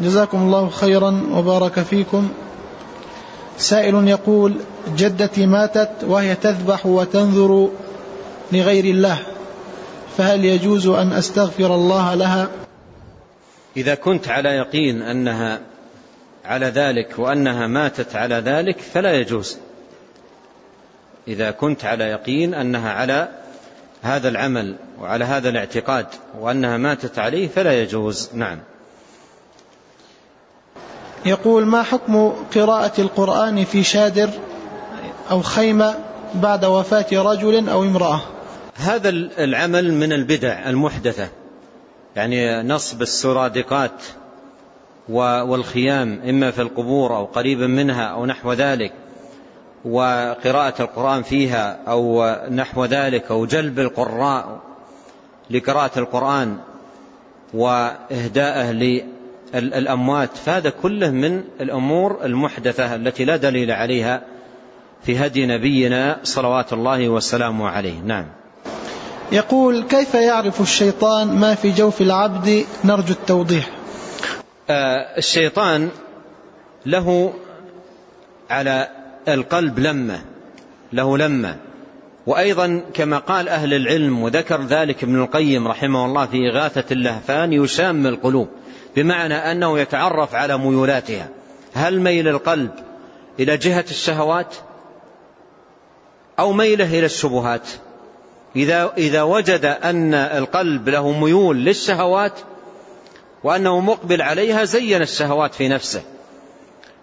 جزاكم الله خيرا وبارك فيكم. سائل يقول جدتي ماتت وهي تذبح وتنذر لغير الله فهل يجوز أن أستغفر الله لها؟ إذا كنت على يقين أنها على ذلك وأنها ماتت على ذلك فلا يجوز. إذا كنت على يقين أنها على هذا العمل وعلى هذا الاعتقاد وأنها ماتت عليه فلا يجوز. نعم. يقول ما حكم قراءة القرآن في شادر أو خيمة بعد وفاة رجل أو امرأة؟ هذا العمل من البدع المحدثة. يعني نصب السرادقات والخيام إما في القبور أو قريبا منها أو نحو ذلك وقراءة القرآن فيها أو نحو ذلك أو جلب القراء لقراءة القرآن وإهداءه للأموات فهذا كله من الأمور المحدثة التي لا دليل عليها في هدي نبينا صلوات الله وسلامه عليه. نعم. يقول كيف يعرف الشيطان ما في جوف العبد؟ نرجو التوضيح. آه الشيطان له على القلب لمة له لمة. وأيضا كما قال أهل العلم وذكر ذلك ابن القيم رحمه الله في إغاثة اللهفان يشام القلوب. بمعنى أنه يتعرف على ميولاتها. هل ميل القلب إلى جهة الشهوات؟ أو ميله إلى الشبهات؟ إذا, إذا وجد أن القلب له ميول للشهوات وأنه مقبل عليها زين الشهوات في نفسه.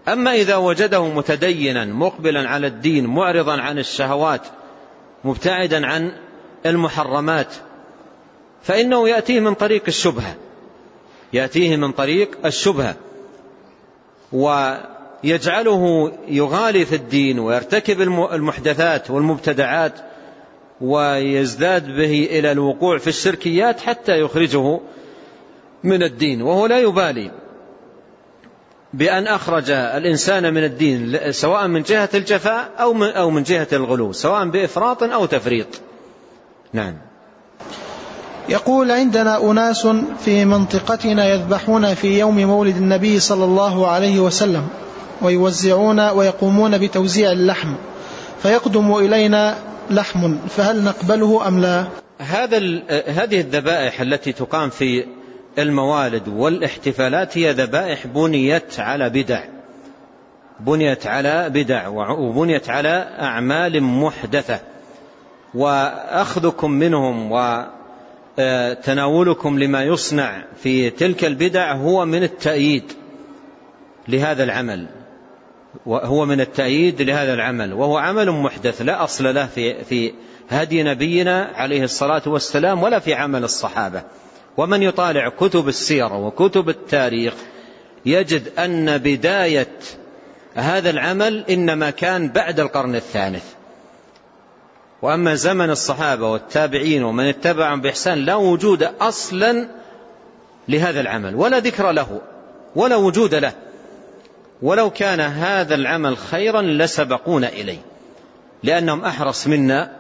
أما إذا وجده متدينا مقبلا على الدين معرضا عن الشهوات مبتعدا عن المحرمات فإنه يأتيه من طريق الشبهة. يأتيه من طريق الشبهة ويجعله يغالي في الدين ويرتكب المحدثات والمبتدعات ويزداد به إلى الوقوع في الشركيات حتى يخرجه من الدين وهو لا يبالي بأن أخرج الإنسان من الدين سواء من جهة الجفاء أو من, جهة الغلو سواء بإفراط أو تفريط. نعم. يقول عندنا أناس في منطقتنا يذبحون في يوم مولد النبي صلى الله عليه وسلم ويوزعون ويقومون بتوزيع اللحم فيقدم إلينا لحم فهل نقبله أم لا؟ هذا هذه الذبائح التي تقام في الموالد والاحتفالات هي ذبائح بنيت على بدع. بنيت على بدع وبنيت على أعمال محدثة. وأخذكم منهم وتناولكم لما يصنع في تلك البدع هو من التأييد لهذا العمل. هو من التأييد لهذا العمل. وهو عمل محدث لا أصل له في, في هدي نبينا عليه الصلاة والسلام ولا في عمل الصحابة. ومن يطالع كتب السيرة وكتب التاريخ يجد أن بداية هذا العمل إنما كان بعد القرن الثالث. وأما زمن الصحابة والتابعين ومن اتبعهم بإحسان لا وجود أصلا لهذا العمل ولا ذكر له ولا وجود له. ولو كان هذا العمل خيرا لسبقونا إليه لأنهم أحرص منا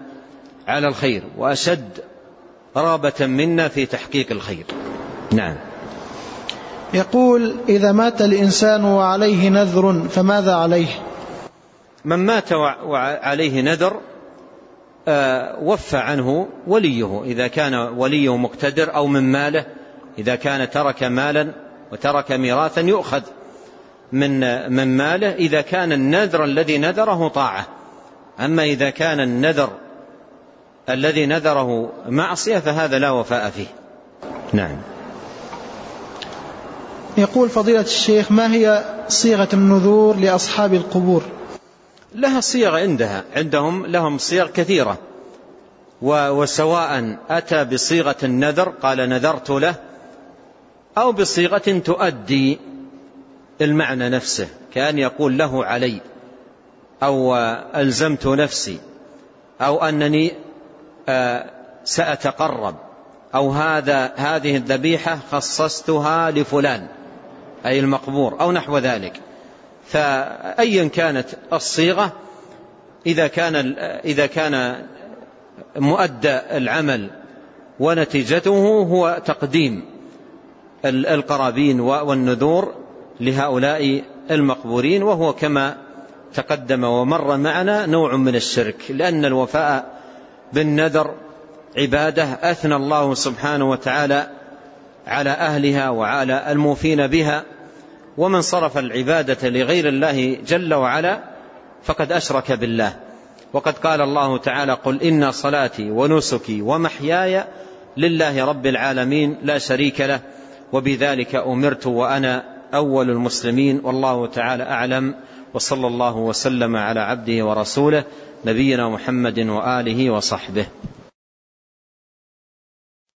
على الخير وأشد رغبة منا في تحقيق الخير. نعم. يقول إذا مات الإنسان وعليه نذر فماذا عليه؟ من مات وعليه نذر وفى عنه وليه إذا كان وليه مقتدر أو من ماله إذا كان ترك مالا وترك ميراثا يؤخذ من من ماله إذا كان النذر الذي نذره طاعة. أما إذا كان النذر الذي نذره معصية فهذا لا وفاء فيه. نعم. يقول فضيلة الشيخ ما هي صيغة النذور لأصحاب القبور؟ لها صيغ عندها عندهم لهم صيغ كثيرة. وسواء أتى بصيغة النذر قال نذرت له أو بصيغة تؤدي المعنى نفسه كأن يقول له علي أو ألزمت نفسي أو أنني آه، سأتقرب أو هذا هذه الذبيحة خصصتها لفلان أي المقبور أو نحو ذلك. فأيا كانت الصيغة إذا كان إذا كان مؤدى العمل ونتيجته هو تقديم القرابين والنذور لهؤلاء المقبورين وهو كما تقدم ومر معنا نوع من الشرك لأن الوفاء بالنذر عبادة أثنى الله سبحانه وتعالى على أهلها وعلى الموفين بها. ومن صرف العبادة لغير الله جل وعلا فقد أشرك بالله. وقد قال الله تعالى قل إن صلاتي ونسكي ومحياي لله رب العالمين لا شريك له وبذلك أمرت وأنا أول المسلمين والله تعالى أعلم وصلى الله وسلم على عبده ورسوله نبينا محمد وآله وصحبه.